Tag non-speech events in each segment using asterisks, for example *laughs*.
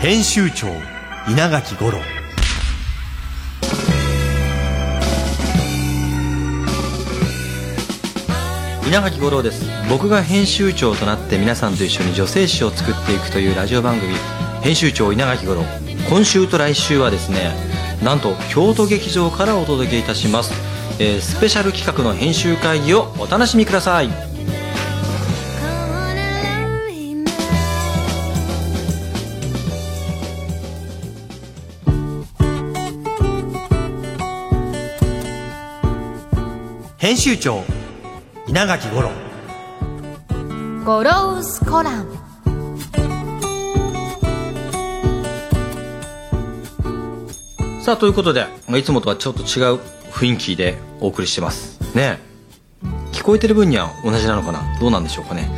編集長稲垣五郎。稲垣五郎です。僕が編集長となって皆さんと一緒に女性誌を作っていくというラジオ番組編集長稲垣五郎。今週と来週はですねなんと京都劇場からお届けいたします、えースペシャル企画の編集会議をお楽しみください。集長稲垣五郎。ゴロウスコラム。さあということでまあいつもとはちょっと違う雰囲気でお送りしてます。ね。え聞こえてる分には同じなのかな？どうなんでしょうかね。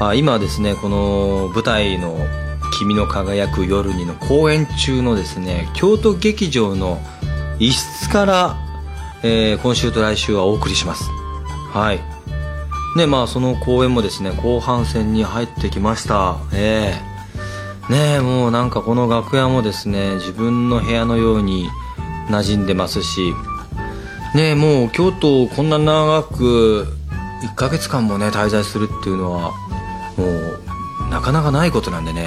あ今はですねこの舞台の「君の輝く夜に」の公演中のですね京都劇場の一室から、えー今週と来週はお送りします。はい。ねまあその公演もですね後半戦に入ってきました。ええねえもうなんかこの楽屋もですね自分の部屋のように馴染んでますし。ねもう京都をこんな長く1ヶ月間もね滞在するっていうのはもうなかなかないことなんでね。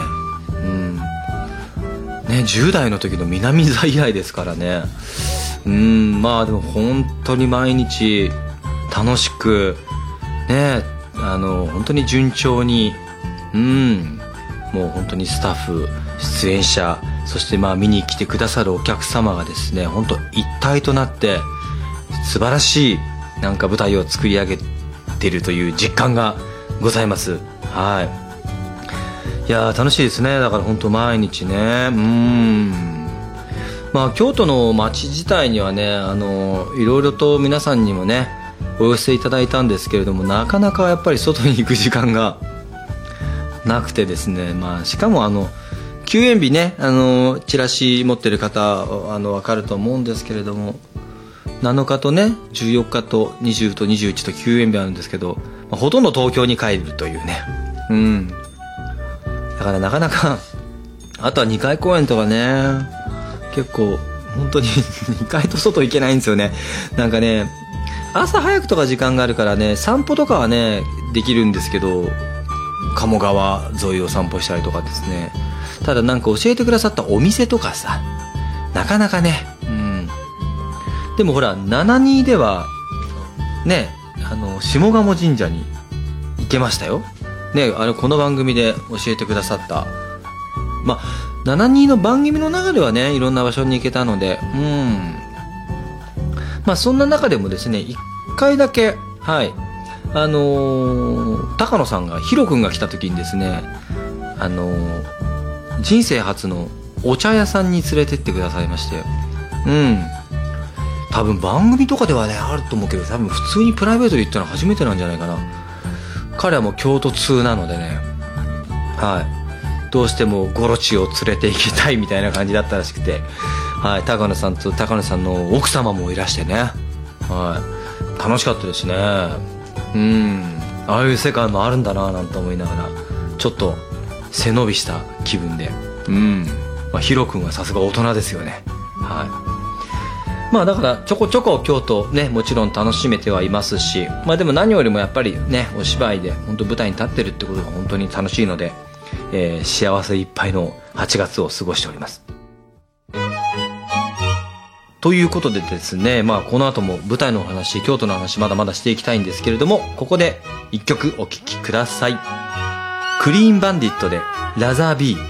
ね10代の時の南座以来ですからね。うんまあでも本当に毎日楽しくねあの本当に順調にうんもう本当にスタッフ出演者そしてまあ見に来てくださるお客様がですね本当一体となって素晴らしいなんか舞台を作り上げてるという実感がございます。はい。いや楽しいですね。だから本当毎日ね。うん。まあ京都の街自体にはねあのいろいろと皆さんにもねお寄せいただいたんですけれどもなかなかやっぱり外に行く時間が *laughs* なくてですね、まあ、しかもあの休園日ねあのチラシ持ってる方あの分かると思うんですけれども7日とね14日と20と21と休園日あるんですけど、まあほとんど東京に帰るというね。うん。だからなかなか。*laughs* あとは2回公演とかね。結構本当に *laughs* 2回と外行けないんですよね。なんかね朝早くとか時間があるからね散歩とかはねできるんですけど鴨川沿いを散歩したりとかですね。ただなんか教えてくださったお店とかさなかなかねうん。でもほら72ではねあの下鴨神社に行けましたよ。ねあのこの番組で教えてくださった。まあ72の番組の中ではねいろんな場所に行けたのでうん。まあそんな中でもですね1回だけはい。あのー高野さんがヒロ君が来た時にですねあのー人生初のお茶屋さんに連れてってくださいまして。うん。多分番組とかではねあると思うけど多分普通にプライベートで行ったのは初めてなんじゃないかな。彼はもう京都通なのでね。はい。どうしてもゴロチを連れて行きたいみたいな感じだったらしくて。はい。高野さんと高野さんの奥様もいらしてね。はい。楽しかったですね。うん。ああいう世界もあるんだななんて思いながらちょっと背伸びした気分で。うん、まあ、ヒロ君はさすが大人ですよね。はい。まあだからちょこちょこ京都ねもちろん楽しめてはいますしまあでも何よりもやっぱりねお芝居で本当舞台に立ってるってことが本当に楽しいので、えー幸せいっぱいの8月を過ごしております。ということでですね、まあ、この後も舞台のお話京都の話まだまだしていきたいんですけれどもここで一曲お聴きください。クリーンバンディットで「ラザービー」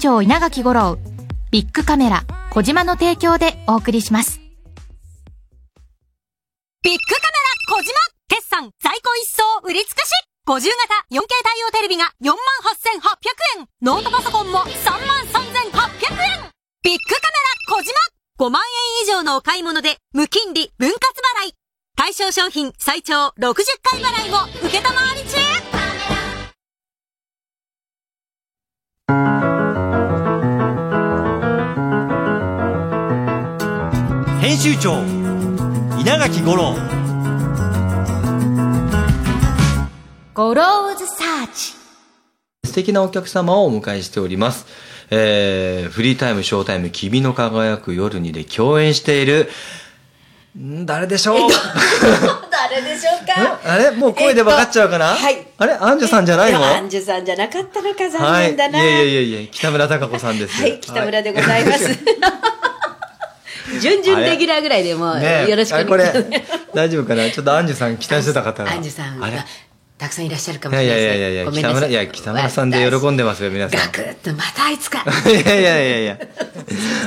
長稲垣吾郎ビッグカメラ小島の提供でお送りします。ビッグカメラ小島。決算在庫一掃売り尽くし !50 型 4K 対応テレビが48,800円。ノートパソコンも33,800円。ビッグカメラ小島 !5 万円以上のお買い物で無金利分割払い。対象商品最長60回払いも受けたまわり中。編集長稲垣吾郎ゴローズサーチ素敵なお客様をお迎えしております。えー、フリータイム、ショータイム、君の輝く夜にで共演している、ん誰でしょう？*laughs* 誰でしょうか？あれ？もう声で分かっちゃうかな、えっとはいあれ？アンジュさんじゃないの？いやアンジュさんじゃなかったのか残はい。念だな。いやいやいやいや、北村貴子さんです。はい、北村でございます。準々レギュラーぐらいでもよろしくお願いします。れ、大丈夫かな？ちょっとアンジュさん期待してた方が。アンジュさんがたくさんいらっしゃるかもいやしれないいやいやいやいや、北村、いや、北村さんで喜んでますよ、皆さん。ガクッとまたあいつか。*laughs* いやいやいやいや。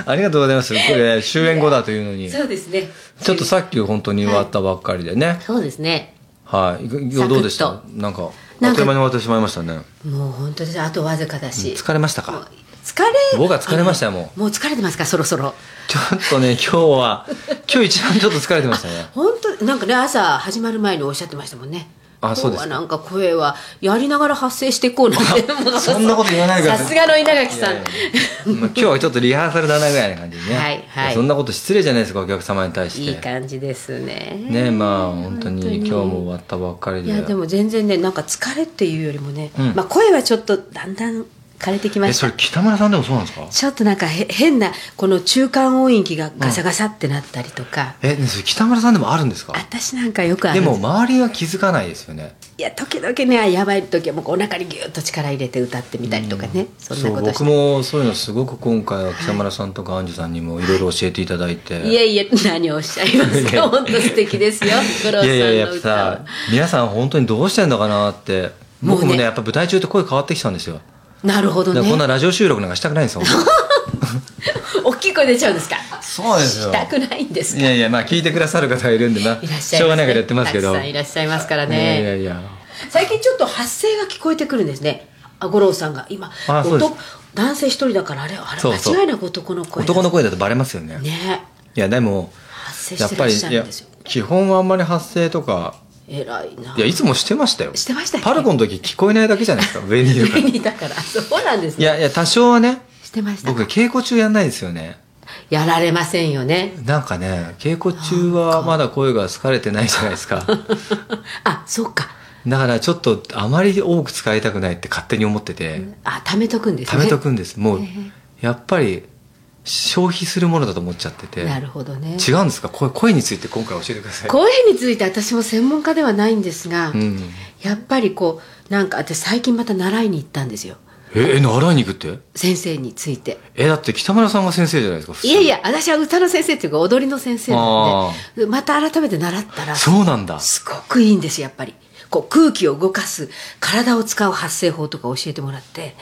ありがとうございます。これ、終演後だというのに。そうですね。ちょっとさっき本当に終わったばっかりでね。そうですね。はい。どうでした？なんか、あっという間に終わってしまいましたね。もう本当です。あとわずかだし。疲れましたか？疲れ。僕は疲れましたよあのももう疲れてますか？そろそろ。ちょっとね、*laughs* 今日は、今日一番ちょっと疲れてましたね。本当なんかね朝始まる前におっしゃってましたもんね。あそうですか今日はなんか声はやりながら発声していこうなんてもうそんなこと言わないでくださすがの稲垣さんいやいやまあ今日はちょっとリハーサルだなぐらいな感じでね。はいはいそんなこと失礼じゃないですか、お客様に対して。いい感じですねねまあ本当に本当に今日も終わったばっかりで。いやでも全然ねなんか疲れっていうよりもね、うんまあ声はちょっとだんだん枯れてきまえ、した。それ北村さんでもそうなんですか？ちょっとなんかへ変なこの中間音域がガサガサってなったりとか、え、ねそれ北村さんでもあるんですか？私なんかよくあでるも周りは気づかないですよね。いや時々ねやばい時はもうお腹にギュッと力入れて歌ってみたりとかね、そんなそうこと僕もそういうのすごく今回は北村さんとかアンジュさんにもいろいろ教えていただいて、いえいえ何をおっしゃいますか？本当素敵ですよ。いやいややっぱさ皆さん本当にどうしてんのかなって。もうね僕もね。やっぱ舞台中って声変わってきたんですよなるほどね。こんなラジオ収録なんかしたくないんですよ *laughs* 大きい声出ちゃうんですか？そうですよ。したくないんですか？いやいやまあ聞いてくださる方がいるんでないらっしゃいます、ね、しょうがないからやってますけど。いらっしゃいますからいやいやねいや。最近ちょっと発声が聞こえてくるんですね。あ五郎さんが。今男男性一人だからあれあれ間違いなく男の声だ。男の声だとバレますよね。ね。いやでも発声やってぱりいやしゃるんですよ。基本はあんまり発声とか偉いな。いやいつもしてましたよ。してましたパルコの時聞こえないだけじゃないですか *laughs* 上にいるから。上にだから。そうなんですね。いやいや多少はねしてました。僕稽古中やんないですよね。やられませんよね。なんかね稽古中はまだ声が疲れてないじゃないですか。*laughs* あそっか。だからちょっとあまり多く使いたくないって勝手に思っててあ貯めとくんですね貯めとくんですもうへやっぱり消費するものだと思っちゃってて。なるほどね。違うんですか？声声について今回教えてください。声について私も専門家ではないんですが、うん。やっぱりこうなんか私最近また習いに行ったんですよ。ええ習いに行くって？先生について。えだって北村さんが先生じゃないですかいやいや私は歌の先生っていうか踊りの先生なんでまた改めて習ったらすそうなんだ。ごくいいんですやっぱりこう空気を動かす体を使う発声法とか教えてもらって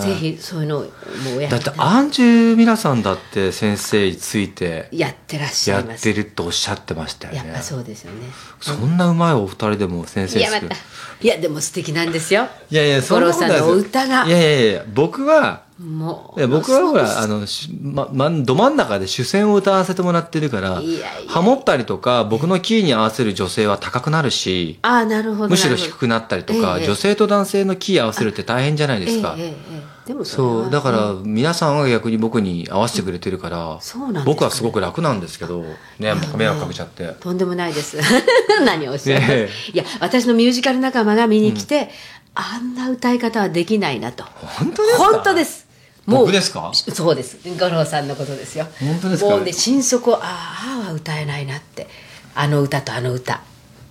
ぜひそういうのをもうやだってアンジュミラさんだって先生についてやってらっしゃやいます。ってるっておっしゃってましたよね。やっぱそうですよね。そんなうまいお二人でも先生いやまた。いやでも素敵なんですよ。いやいや、五郎さんのお歌が。いやいやいや、僕は、もう。僕はほら、あの、しま、ま、ど真ん中で主戦を歌わせてもらってるからハモったりとか、僕のキーに合わせる女性は高くなるし、ああなるほどむしろ低くなったりとか、ええ女性と男性のキー合わせるって大変じゃないですか。ええええええでもそう、だから皆さんは逆に僕に合わせてくれてるから、そうなんです。かね僕はすごく楽なんですけど、ね、迷惑かけちゃって。とんでもないです。*laughs* 何をおっしゃいます、ねいや私のミュージカル仲間が見に来て、あんな歌い方はできないなと。本当ですか？本当です僕ですか？そうです。五郎さんのことですよ。本当ですか？もうね心底ああは歌えないなって。あの歌とあの歌。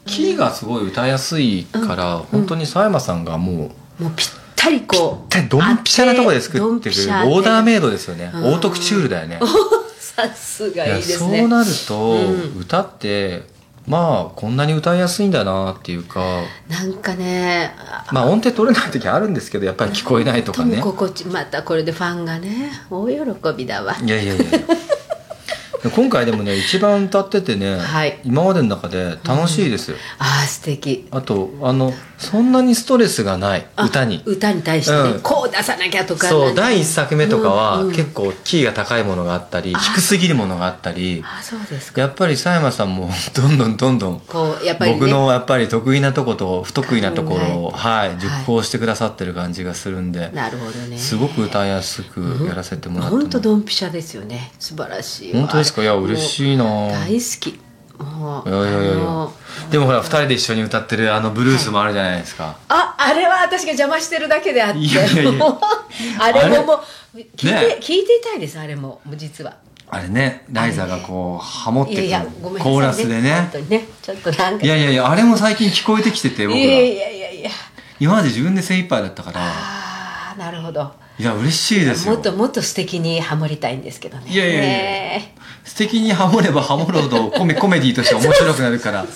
キーがすごい歌いやすいから、本当に佐山さんがもう、もうぴったりこうドンピシャなとこで作ってるオーダーメイドですよね、うん。オートクチュールだよね。*laughs* さすがいやいいですね。そうなると、うん。歌ってまあこんなに歌いやすいんだなっていうかなんかねあまあ音程取れない時あるんですけどやっぱり聞こえないとかね。心地またこれでファンがね大喜びだわ。いやいやいや。今回でもね一番歌っててね、はい。今までの中で楽しいです、ああ素敵。あとあのそんなにストレスがないあ歌に。歌に対してね、うん。こう出さなきゃとか。そう第一作目とかは、うんうん。結構キーが高いものがあったり低すぎるものがあったりあそうですか。やっぱり佐山さんもどんどんどんどんこうやっぱり、ね、僕のやっぱり得意なとこと不得意なところを、はい、い。熟考してくださってる感じがするんで、なるほどね。すごく歌いやすくやらせてもらって本当ドンピシャですよね。素晴らしい。わ本当ですか？いや嬉しいな。大好きいやいやいやでもほら二人で一緒に歌ってるあのブルースもあるじゃないですか、ああれは私が邪魔してるだけであって。いやいやいや。も *laughs* うあれももう聞いて、ね。聞いていたいですあれも実は。あれねライザがこうハモってくるコーラスで本ねね。ちょっとなんか。いやいやいやあれも最近聞こえてきてて僕ら。いやいやいやいや。今まで自分で精一杯だったから。ああなるほど。いや嬉しいですよ。もっともっと素敵にハモりたいんですけどね。いやいやいや。ね素敵にハモればハモるほどコメ *laughs* コメディとして面白くなるから。*laughs*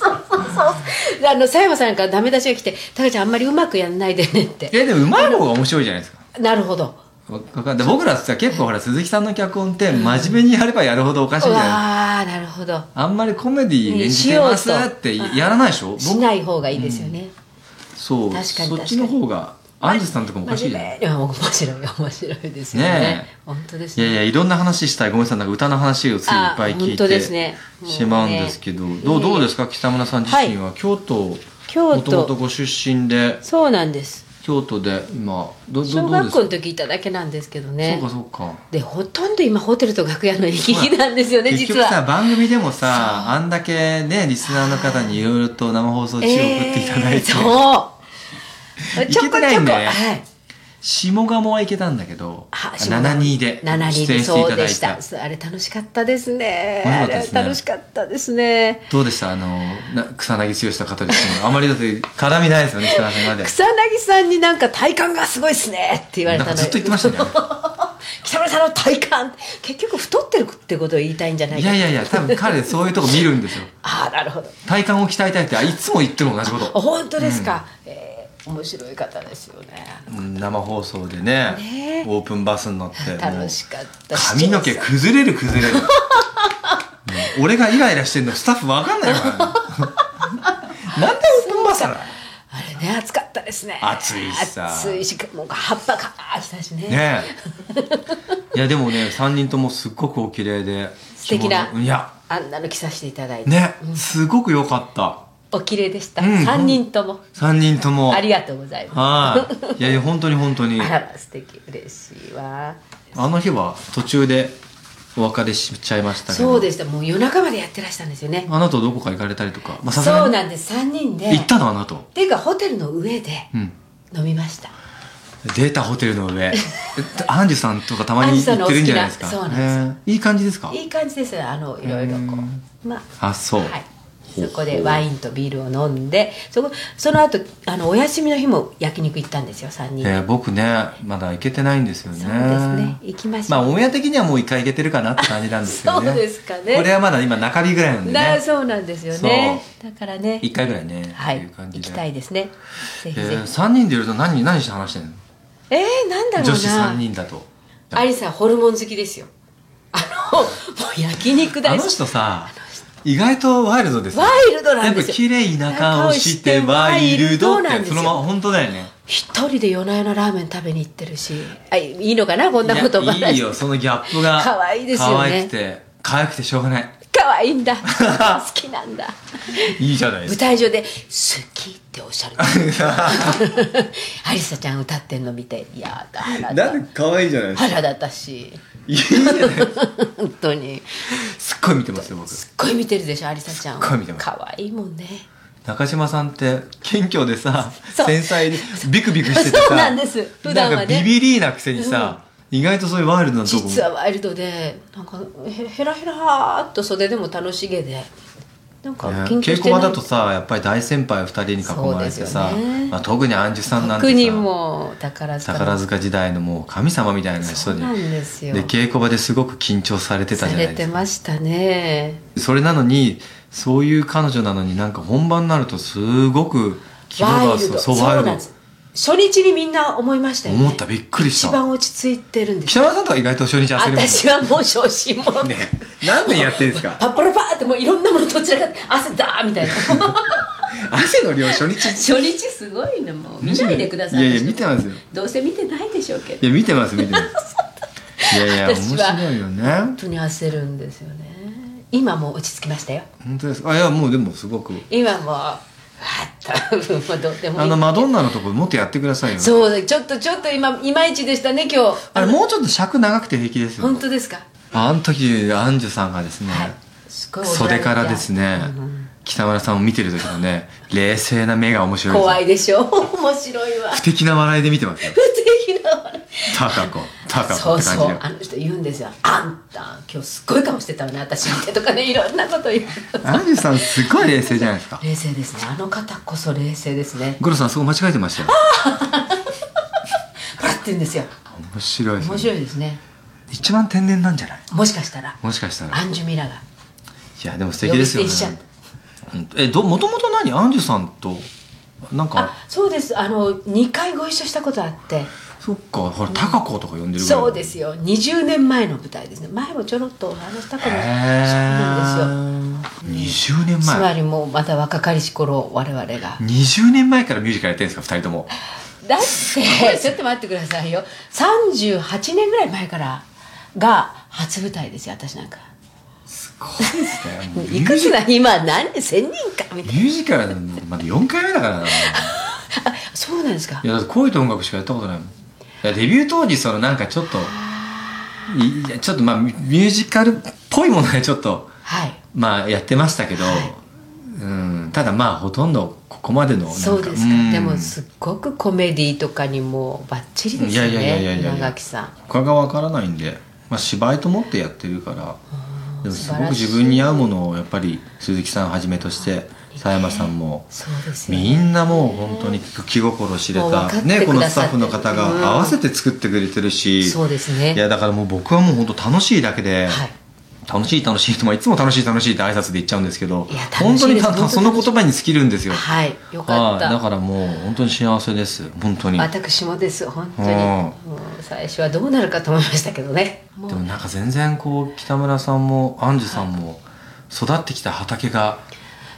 あの佐山さんからダメ出しが来て「タカちゃんあんまりうまくやんないでね」って。*laughs* えでもうまい方が面白いじゃないですか。なるほど。わわかんない。僕らさ結構ほら鈴木さんの脚本って真面目にやればやるほどおかしいじゃないですか。わあなるほど。あんまりコメディ演じてますってやらないでしょ？しない方がいいですよね、そう。確かに。そっちの方がアンジュさんとかもおかしいじゃない面白い面白いですよね。ねえ。本当ですいやいやいろんな話したい。ごめんなさい。なんか歌の話をついいっぱい聞いてしまうんですけど。どうどうですか？北村さん自身は。京都京もともと都ご出身で。そうなんです。京都で今どど小学校の時いただけなんですけどね。そうかそうか。でほとんど今ホテルと楽屋の行き来なんですよね結局さ実は。番組でもさあんだけねリスナーの方にいろいろと生放送中送っていただいて、えーそう行けてないんだよねはい。下鴨は行けたんだけどあ72で出演72していただいた。た。あれ楽しかったですね。あれ楽しかったですね。どうでした？あのな草薙剛と方ですあまりだって絡みないですよね北村さんまで。草薙さんになんか体感がすごいっすね。って言われたの。ずっと言ってましたね。*laughs* 北村さんの体感結局太ってるってことを言いたいんじゃないか。いやいやいや多分彼そういうとこ見るんですよ。*laughs* ああなるほど。体幹を鍛えたいってあいつも言ってる同じこと。あ本当ですか、えー面白い方ですよね。うん生放送でねね。オープンバスに乗って楽しかった髪の毛崩れる崩れる。俺がイライラしてんのスタッフわかんないからねなんでオープンバスなの？あれね暑かったですね。暑いしさ。暑いしもう葉っぱかーしたしね。ね。えいやでもね3人ともすっごくお綺麗で。素敵な。いや。あんなの着させていただいて、ね。すごく良かったお綺麗でした、うん。三人とも。3人とも。ありがとうございまはい。いやいや本当に本当に。す *laughs* あらら素敵。嬉しいわ。あの日は途中でお別れしちゃいましたそうでした。もう夜中までやってらしたんですよね。あなたどこか行かれたりとか。まあそうなんです。3人で。行ったのあなたっていうかホテルの上でうん。飲みました、データホテルの上。え *laughs* アンジュさんとかたまに行ってるんじゃないですか。そうなんです。いい感じですか？いい感じです。あのいろいろこう。まあ。あそう、はいそこでワインとビールを飲んでそこその後あのお休みの日も焼肉行ったんですよ3人。で、えー僕ねまだ行けてないんですよね。そうですね。行きましょう、まあオンエア的にはもう一回行けてるかなって感じなんですけどね。そうですかね。これはまだ今中日ぐらいなんでなねそうなんですよね。だからね。一回ぐらいねはい。いう感じで。行きたいですね。ぜひぜひ。えー、3人でいると何何して話してんの？えー、なんだろうな。女子3人だと。アリさんホルモン好きですよ。あのもう焼肉あの大好き。人さ意外とワイルドですよワイルドなんですよ。やっぱ綺麗な顔してワイルドって。そのまま本当だよね。一人で夜な夜なラーメン食べに行ってるし。あいいのかなこんなこといやいいよ。かそのギャップが可愛いですよね。可愛くて。可愛くてしょうがない可愛いんだ。*laughs* 好きなんだ。いいじゃないですか。舞台上で「好き」っておっしゃる。*laughs* アリサちゃん歌ってんの見て「やだ腹だ可愛いじゃない腹だったしい。いじゃない本当に。すっごい見てますよ僕。すっごい見てるでしょアリサちゃん。すっごい見てます。可愛いもんね。中島さんって謙虚でさそう。繊細でビクビクしててさそうなんです。普段はね。なんかビビリーなくせにさ、意外とそういうワイルドなとこ実はワイルドでなんかへへらへらーっと袖でも楽しげで。なんかね緊張して稽古場だとさやっぱり大先輩2人に囲まれてさ、ね。まあ、特にアンジュさんなんてさもう宝塚。の宝塚時代のもう神様みたいな人に。そうなんですよ。で稽古場ですごく緊張されてたじされてゃないですか。ましたね。それなのにそういう彼女なのになんか本番になるとすごく気分がワイルド。そうワイルド初日にみんな思いましたよね。思った。びっくりした。一番落ち着いてるんです。北村さんとか意外と初日焦ります私はもう小心者。ね。何年やってるんですか？パッパラパーってもういろんなものどちらかって汗だーみたいな。*laughs* 汗の量初日。初日すごいのもう。見ないでください。いやいや見てますよ。どうせ見てないでしょうけど。いや見てます見てます。いやいや *laughs* 面白いよね。本当に焦るんですよね。今もう落ち着きましたよ。本当ですか？あいやもうでもすごく。今もうわーっともうどうでもいい。あのマドンナのところもっとやってくださいよそうだちょっとちょっと今いまいちでしたね今日。あれもうちょっと尺長くて平気ですよ。本当ですか？あの時アンジュさんがですね、すごい。袖からですね、北村さんを見てる時のね冷静な目が面白い怖いでしょ。*laughs* 面白いわ。不敵な笑いで見てますよ。不敵な笑い。高子高子そうそう。あの人言うんですよ「あんた今日すっごい顔してたわね。私見て」とかねいろんなこと言う。アンジュさんすごい冷静じゃないですか。冷静ですね。あの方こそ冷静ですね。ゴロさんそこ間違えてましたよ。*laughs* ほらって言うんですよ。面白いですね。面白いですね。一番天然なんじゃない？もしかしたら。もしかしたら。アンジュミラが。いやでも素敵ですよね。えどもともと何？アンジュさんとなんか。あそうです。あの2回ご一緒したことあってそっかほら高子とか呼んでるそうですよ。20年前の舞台ですね。前もちょろっとお話したかもしれへないそうなんですよ。20年つま前りもうまだ若かりし頃我々が。20年前からミュージカルやってるんですか2人とも。だってちょっと待ってくださいよ。38年ぐらい前からが初舞台ですよ私なんか。すごいですね。もうミいくつだ今何年1000人かみたいミュージカルまだ4回目だからな。*laughs* そうなんですか。いやだって恋と音楽しかやったことないもんデビュー当時そのなんかちょっとちょっとまあミミュージカルっぽいものでちょっとはい。まあやってましたけど、はい。うん。ただまあほとんどここまでのそうですか。ん。でもすっごくコメディとかにもバッチリですよいやいやいやいやいねや。稲垣さん。他がわからないんで、まあ、芝居と思ってやってるからでもすごく自分に合うものをやっぱり鈴木さんはじめとして佐山さんも。ね。みんなもう本当に気心知れた。ねこのスタッフの方が合わせて作ってくれてるし。そうですね。いやだからもう僕はもう本当楽しいだけで、はい。楽しい楽しいと、まあ、いつも楽しい楽しいって挨拶で言っちゃうんですけど本当にその言葉に尽きるんですよ。はい。よかった。はい。だからもう本当に幸せです。本当に。私もです。本当に。うん。最初はどうなるかと思いましたけどね。もうでもなんか全然こう北村さんもアンジュさんも育ってきた畑が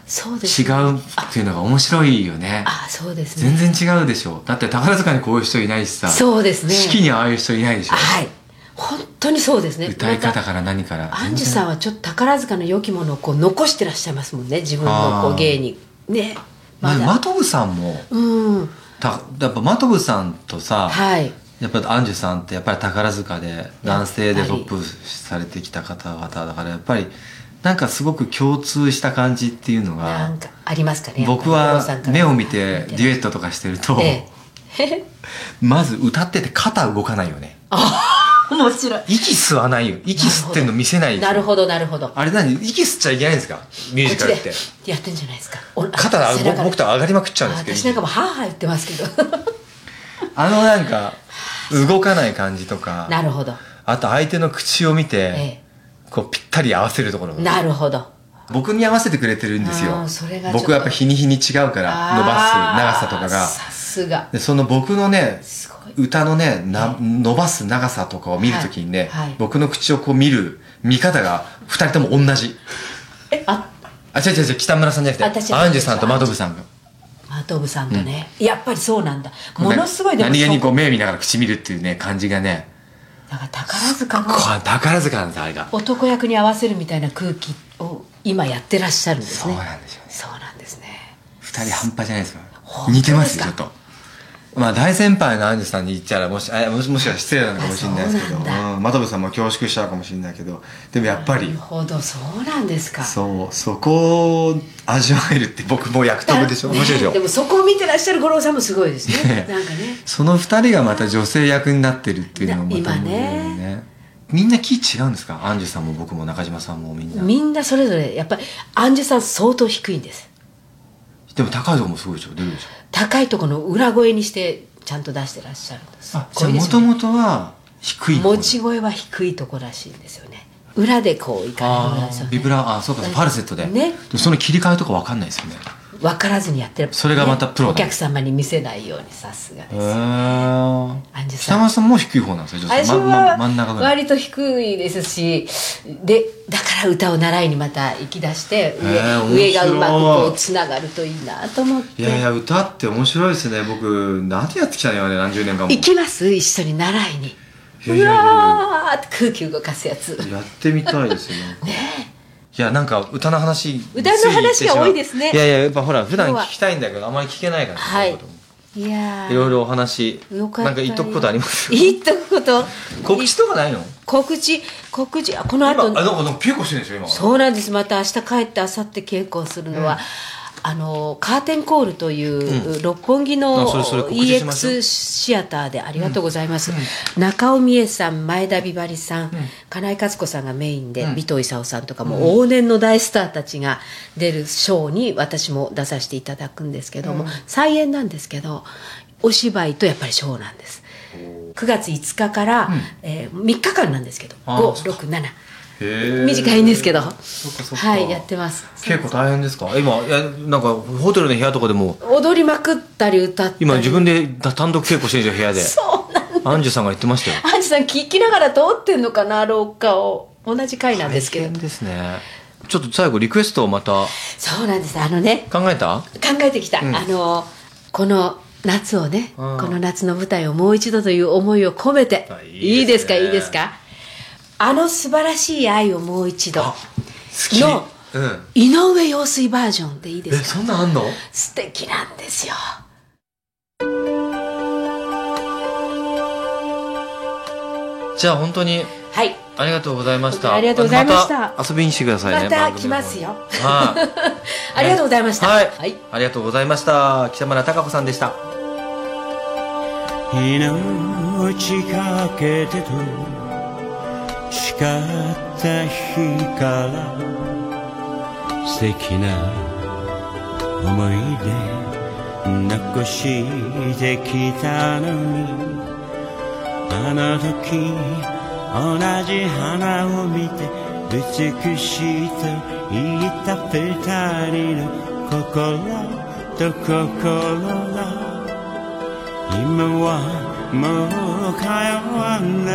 そうです違うっていうのが面白いよね。あそうですね。全然違うでしょ。だって宝塚にこういう人いないしさ。そうですね。式にああいう人いないでしょ。はい。本当にそうですね。歌い方から何から。アンジュさんはちょっと宝塚の良きものをこう残してらっしゃいますもんね。自分のこう芸にね。まだ。まあマトブさんも。うん。たやっぱマトブさんとさ、はい。やっぱりアンジュさんってやっぱり宝塚で男性でトップされてきた方々だからやっぱりなんかすごく共通した感じっていうのがありますかね？僕は目を見てデュエットとかしてると、え *laughs* *laughs* まず歌ってて肩動かないよね。面白い。息吸わないよ。息吸ってんの見せないなるほどなるほど。あれ何？息吸っちゃいけないんですか？ミュージカルって。やってんじゃないですか。お肩が僕と上がりまくっちゃうんあですけど私なんかもうハーハー言ってますけど。*laughs* あのなんか動かない感じとか。なるほど。あと相手の口を見て、えこうぴったり合わせるところえなるほど。僕に合わせてくれてるんですあよ僕はやっぱ日に日に違うから伸ばす長さとかが。さすが。でその僕のね歌のねな伸ばす長さとかを見るときにね、はい。はい。僕の口をこう見る見方が二人とも同じ。えああ違う違う違う北村さんじゃなくてアンジュさんとマドブさんが。マトブさんとね、やっぱりそうなんだ。ものすごいでも何気にこうそ目見ながら口見るっていうね感じがねだから宝塚の宝塚なんですあれが。男役に合わせるみたいな空気を今やってらっしゃるんですそうねなんですよね。そうなんですね。二人半端じゃないですか。似てますよちょっとまあ大先輩のアンジュさんに言っちゃらもしあもしもしかしたら失礼なのかもしれないですけどうなん真飛さんも恐縮しちゃうかもしれないけどでもやっぱりなるほどそうなんですか。そうそこを味わえるって僕も役得でしょ。面白いでしょ。でもそこを見てらっしゃる五郎さんもすごいですね。ね。なんかね。その二人がまた女性役になってるっていうのがまた今ねね。みんな気違うんですか？アンジュさんも僕も中島さんもみんな。みんなそれぞれやっぱりアンジュさん相当低いんです。でも高いとこもすごいでしょ。出るでしょ高いところの裏声にしてちゃんと出してらっしゃるんです。あじゃあもともとは低い方持ち声は低いとこらしいんですよね。裏でこういかれるんですよビブラあそうかファルセットで。ね。その切り替えとかわかんないですよね分からずにやってるそれがまたプロだ。お客様に見せないようにさすがです。北村さん。も低い方なんですよ私は割と低いですしでだから歌を習いにまた行き出して上,、上がうまくこうつながるといいなと思って。いやいや歌って面白いですね。僕何でやってきたのよね何十年間も。行きます一緒に習いに。うわーって空気動かすやつ。やってみたいですよ。*laughs* ねいやなんか歌の話歌の話が多いですね。いやいややっぱほら普段聞きたいんだけどあまり聞けないからはい。いやー。いろいろお話なんか言っとくことあります？言っとくこと。*laughs* 告知とかないの？告知告知あこの今あ後なんか稽古してるんでしょ今。そうなんです。また明日帰って明後日稽古をするのは、あのカーテンコールという、六本木の EX シアターでありがとうございます、中尾美恵さん前田美晴さん、金井勝子さんがメインで、尾藤勲さんとかも、往年の大スターたちが出るショーに私も出させていただくんですけども、再演なんですけどお芝居とやっぱりショーなんです。9月5日から、えー3日間なんですけどあー567へー短いんですけど。はいやってます。稽古大変ですか？今いやなんかホテルの部屋とかでも。踊りまくったり歌ったり。今自分で単独稽古してるじゃん部屋で。そうなんアンジュさんが言ってましたよ。アンジさん聞きながら通ってんのかな廊下を。同じ回なんですけど。大変ですね。ちょっと最後リクエストをまた。そうなんです。あのね。考えた？考えてきた、ん。あのこの夏をね、うん。この夏の舞台をもう一度という思いを込めて。いいですか？いいですか？あの素晴らしい愛をもう一度。好き。のうん。井上陽水バージョンでいいでえすか？そんなんあんの？素敵なんですよ。じゃあ本当にはい。ありがとうございました。ありがとうございました。また遊びに来てくださいねまた来ますよ。はい。*laughs* ありがとうございました。はい、はい。ありがとうございました。北村貴子さんでした。命かけてと誓った日から素敵な思い出残してきたのにあの時同じ花を見て美しいと言った二人の心と心が今はもう通わな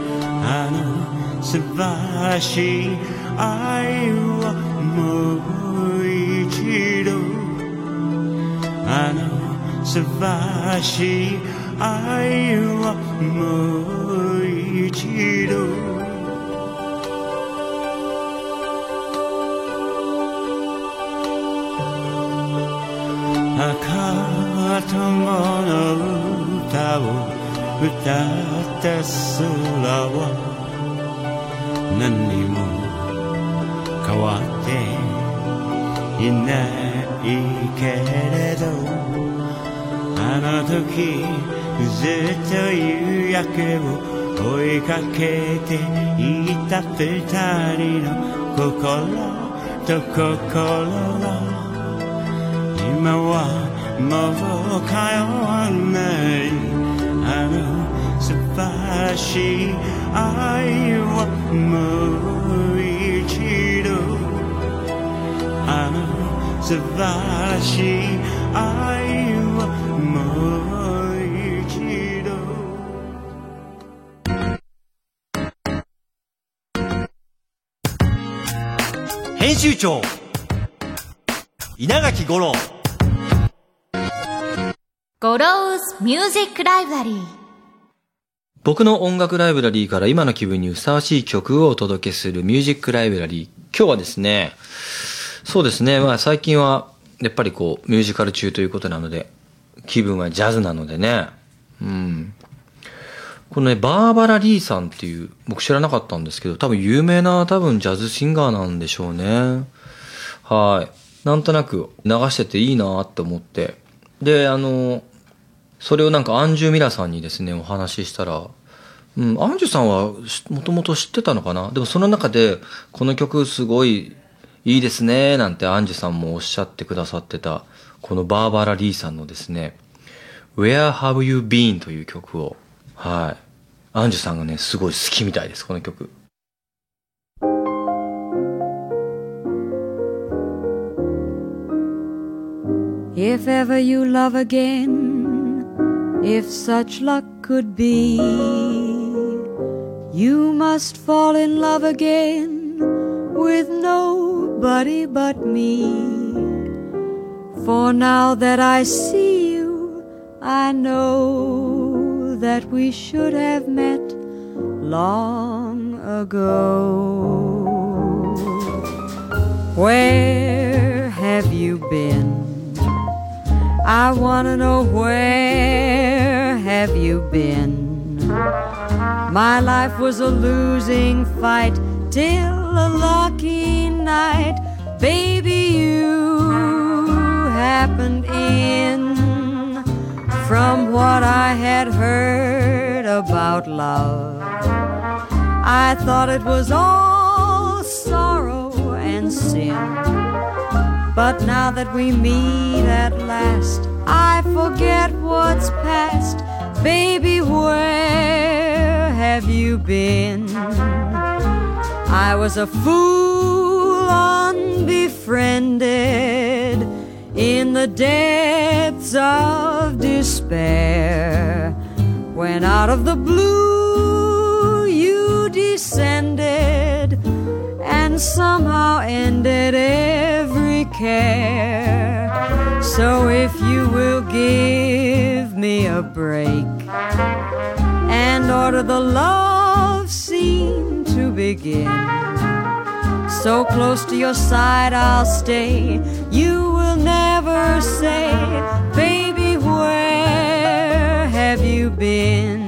い。あの素晴らしい愛をもう一度あの素晴らしい愛をもう一度赤ともの歌を歌った空は何にも変わっていないけれどあの時ずっと夕焼けを追いかけていた二人の心と心が今はもう通わない。あの素晴らしい愛をもう一度。あの素晴らしい愛をもう一度。編集長稲垣吾郎。ゴローズミュージックライブラリー。僕の音楽ライブラリーから今の気分にふさわしい曲をお届けするミュージックライブラリー。今日はですね、そうですね、まあ最近はやっぱりこうミュージカル中ということなので、気分はジャズなのでね、うん。このね、バーバラ・リーさんっていう、僕知らなかったんですけど、多分有名な多分ジャズシンガーなんでしょうね。はい。なんとなく流してていいなって思って。で、あの、それをなんかアンジュ・ミラさんにですねお話ししたら、うん、アンジュさんはもともと知ってたのかな？でもその中でこの曲すごいいいですねなんてアンジュさんもおっしゃってくださってたこのバーバラ・リーさんのですね Where Have You Been という曲をはい。アンジュさんがねすごい好きみたいですこの曲「If ever you love again」if such luck could be, you must fall in love again with nobody but me. For now that I see you, I know that we should have met long ago. Where have you been? I wanna know where have you been? My life was a losing fight till a lucky night, baby, you happened in. From what I had heard about love, I thought it was all sorrow and sin. But now that we meet at last, I forget what's past. Baby, where have you been? I was a fool unbefriended in the depths of despair. When out of the blue you descended and somehow ended every care. So if you will give a break and order the love scene to begin. So close to your side I'll stay. You will never say, baby, where have you been?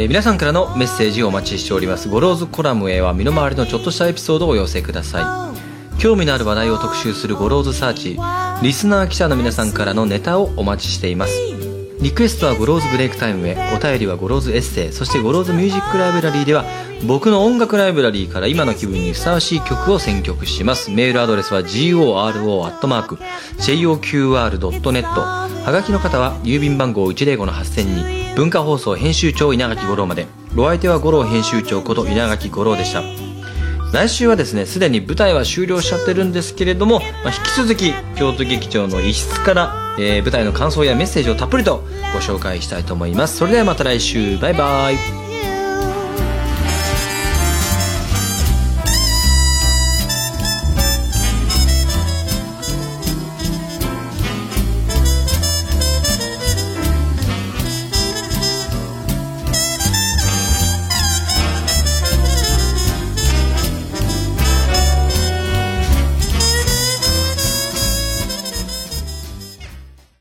えー皆さんからのメッセージをお待ちしております。ゴローズコラムへは身の回りのちょっとしたエピソードをお寄せください。興味のある話題を特集するゴローズサーチリスナー記者の皆さんからのネタをお待ちしています。リクエストはゴローズブレイクタイムへ。お便りはゴローズエッセイそしてゴローズミュージックライブラリーでは僕の音楽ライブラリーから今の気分にふさわしい曲を選曲します。メールアドレスは goro.joqr.net はがきの方は郵便番号105-8000に文化放送編集長稲垣吾郎まで。お相手は五郎編集長こと稲垣吾郎でした。来週はですねすでに舞台は終了しちゃってるんですけれども、まあ、引き続き京都劇場の一室から、えー舞台の感想やメッセージをたっぷりとご紹介したいと思います。それではまた来週。バイバイ。